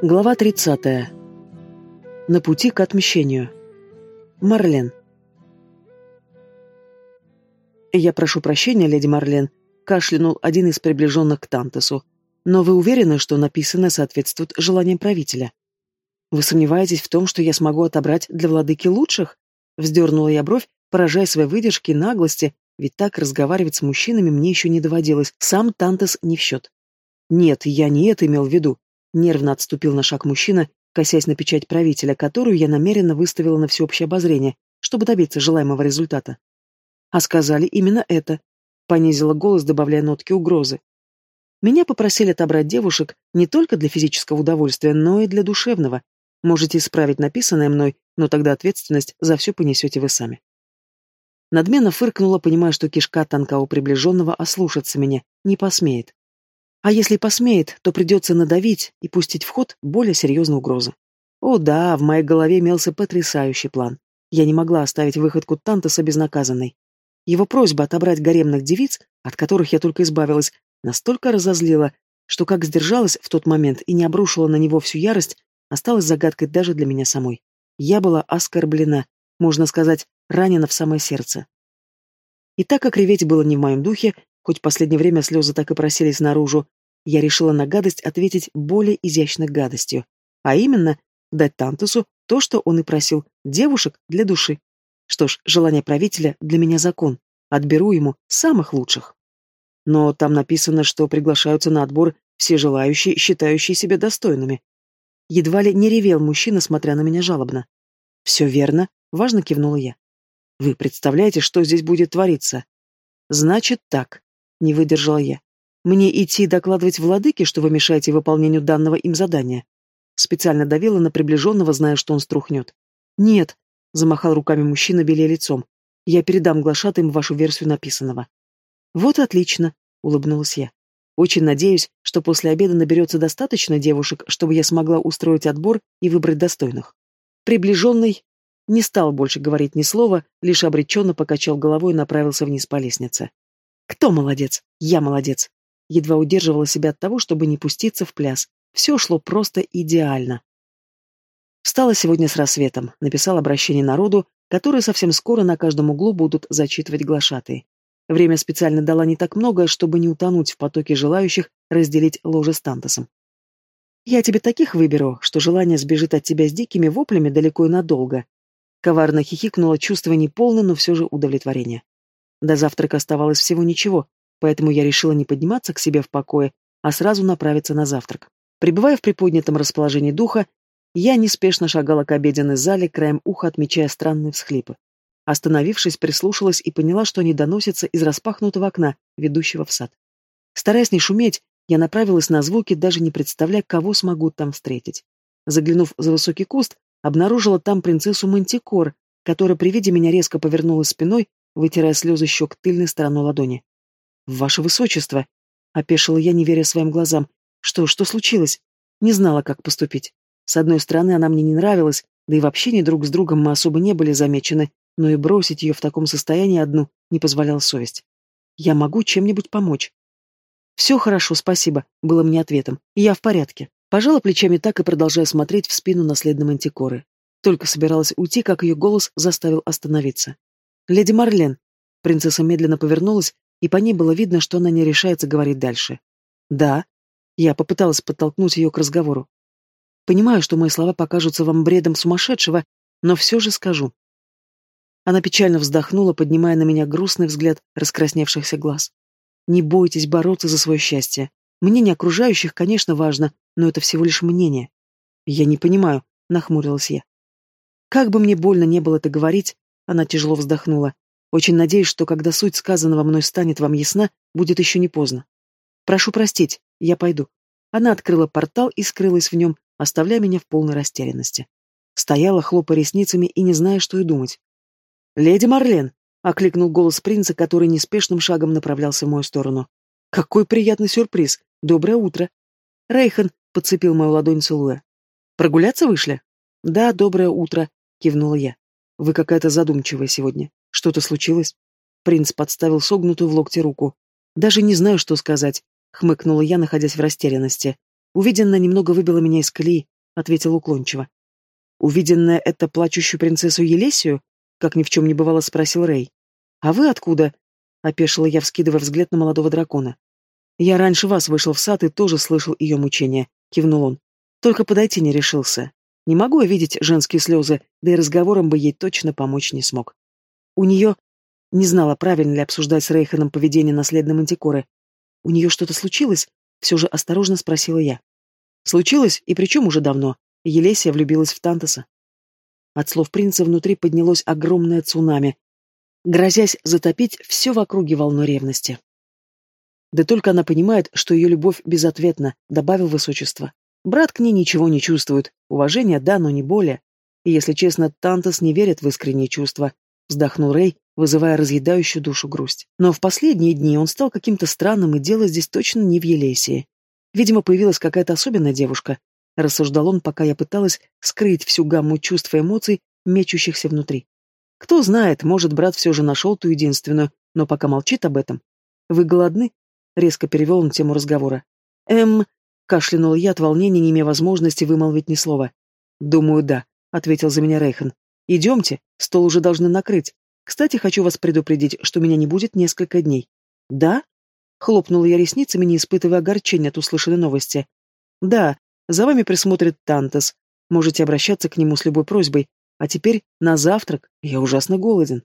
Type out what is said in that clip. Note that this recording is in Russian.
Глава 30. На пути к отмщению. Марлен. «Я прошу прощения, леди Марлен», — кашлянул один из приближенных к Тантесу. «Но вы уверены, что написанное соответствует желаниям правителя?» «Вы сомневаетесь в том, что я смогу отобрать для владыки лучших?» Вздернула я бровь, поражая своей выдержки и наглости, ведь так разговаривать с мужчинами мне еще не доводилось, сам Тантес не в счет. «Нет, я не это имел в виду», Нервно отступил на шаг мужчина, косясь на печать правителя, которую я намеренно выставила на всеобщее обозрение, чтобы добиться желаемого результата. А сказали именно это. Понизила голос, добавляя нотки угрозы. Меня попросили отобрать девушек не только для физического удовольствия, но и для душевного. Можете исправить написанное мной, но тогда ответственность за все понесете вы сами. Надменно фыркнула, понимая, что кишка тонка у приближенного ослушаться меня не посмеет. А если посмеет, то придется надавить и пустить в ход более серьезные угрозы. О да, в моей голове имелся потрясающий план. Я не могла оставить выходку Тантаса безнаказанной. Его просьба отобрать гаремных девиц, от которых я только избавилась, настолько разозлила, что как сдержалась в тот момент и не обрушила на него всю ярость, осталась загадкой даже для меня самой. Я была оскорблена, можно сказать, ранена в самое сердце. И так как реветь было не в моем духе, Хоть в последнее время слезы так и просились наружу, я решила на гадость ответить более изящной гадостью, а именно дать Тантусу то, что он и просил, девушек для души. Что ж, желание правителя для меня закон. Отберу ему самых лучших. Но там написано, что приглашаются на отбор все желающие, считающие себя достойными. Едва ли не ревел мужчина, смотря на меня жалобно. «Все верно», — важно кивнула я. «Вы представляете, что здесь будет твориться?» «Значит так. Не выдержала я. Мне идти докладывать владыке, что вы мешаете выполнению данного им задания? Специально давила на приближенного, зная, что он струхнет. Нет, замахал руками мужчина, белее лицом. Я передам глашатым вашу версию написанного. Вот отлично, улыбнулась я. Очень надеюсь, что после обеда наберется достаточно девушек, чтобы я смогла устроить отбор и выбрать достойных. Приближенный не стал больше говорить ни слова, лишь обреченно покачал головой и направился вниз по лестнице. Кто молодец? Я молодец. Едва удерживала себя от того, чтобы не пуститься в пляс. Все шло просто идеально. Встала сегодня с рассветом, написал обращение народу, которое совсем скоро на каждом углу будут зачитывать глашатые. Время специально дала не так много, чтобы не утонуть в потоке желающих разделить ложе с Тантосом. «Я тебе таких выберу, что желание сбежит от тебя с дикими воплями далеко и надолго». Коварно хихикнула, чувство неполное, но все же удовлетворение. До завтрака оставалось всего ничего, поэтому я решила не подниматься к себе в покое, а сразу направиться на завтрак. Пребывая в приподнятом расположении духа, я неспешно шагала к обеденной зале, краем уха отмечая странные всхлипы. Остановившись, прислушалась и поняла, что они доносятся из распахнутого окна, ведущего в сад. Стараясь не шуметь, я направилась на звуки, даже не представляя, кого смогу там встретить. Заглянув за высокий куст, обнаружила там принцессу Мантикор, которая при виде меня резко повернулась спиной вытирая слезы щек тыльной стороной ладони. «Ваше высочество!» — опешила я, не веря своим глазам. «Что, что случилось?» Не знала, как поступить. С одной стороны, она мне не нравилась, да и в общении друг с другом мы особо не были замечены, но и бросить ее в таком состоянии одну не позволяла совесть. «Я могу чем-нибудь помочь?» «Все хорошо, спасибо», — было мне ответом. «Я в порядке». Пожала плечами так и продолжая смотреть в спину наследной мантикоры. Только собиралась уйти, как ее голос заставил остановиться. «Леди Марлен!» Принцесса медленно повернулась, и по ней было видно, что она не решается говорить дальше. «Да?» Я попыталась подтолкнуть ее к разговору. «Понимаю, что мои слова покажутся вам бредом сумасшедшего, но все же скажу». Она печально вздохнула, поднимая на меня грустный взгляд раскрасневшихся глаз. «Не бойтесь бороться за свое счастье. Мнение окружающих, конечно, важно, но это всего лишь мнение». «Я не понимаю», — нахмурилась я. «Как бы мне больно не было это говорить, она тяжело вздохнула. Очень надеюсь, что когда суть сказанного мной станет вам ясна, будет еще не поздно. Прошу простить, я пойду. Она открыла портал и скрылась в нем, оставляя меня в полной растерянности. Стояла, хлопая ресницами и не зная, что и думать. «Леди Марлен!» — окликнул голос принца, который неспешным шагом направлялся в мою сторону. «Какой приятный сюрприз! Доброе утро!» Рейхан подцепил мою ладонь, целуя. «Прогуляться вышли?» «Да, доброе утро», — кивнула я. Вы какая-то задумчивая сегодня. Что-то случилось? Принц подставил согнутую в локте руку. Даже не знаю, что сказать, хмыкнула я, находясь в растерянности. Увиденное немного выбило меня из колеи, ответил уклончиво. Увиденное это плачущую принцессу Елесию? Как ни в чем не бывало, спросил Рэй. А вы откуда? Опешила я, вскидывая взгляд на молодого дракона. Я раньше вас вышел в сад и тоже слышал ее мучения, кивнул он. Только подойти не решился. Не могу я видеть женские слезы, да и разговором бы ей точно помочь не смог. У нее... Не знала, правильно ли обсуждать с Рейханом поведение наследной мантикоры. У нее что-то случилось? Все же осторожно спросила я. Случилось, и причем уже давно. Елесия влюбилась в Тантоса. От слов принца внутри поднялось огромное цунами, грозясь затопить все в округе волной ревности. Да только она понимает, что ее любовь безответна, добавил высочество. Брат к ней ничего не чувствует, уважение да, но не более. И, если честно, Тантос не верит в искренние чувства, вздохнул Рэй, вызывая разъедающую душу грусть. Но в последние дни он стал каким-то странным, и дело здесь точно не в Елесии. Видимо, появилась какая-то особенная девушка, рассуждал он, пока я пыталась скрыть всю гамму чувств и эмоций, мечущихся внутри. Кто знает, может, брат все же нашел ту единственную, но пока молчит об этом. Вы голодны? Резко перевел он тему разговора. Эм, кашлянул я от волнения, не имея возможности вымолвить ни слова. Думаю, да, ответил за меня Рейхан. Идемте, стол уже должны накрыть. Кстати, хочу вас предупредить, что меня не будет несколько дней. Да? Хлопнула я ресницами, не испытывая огорчения от услышанной новости. «Да, за вами присмотрит Тантас. Можете обращаться к нему с любой просьбой. А теперь на завтрак. Я ужасно голоден».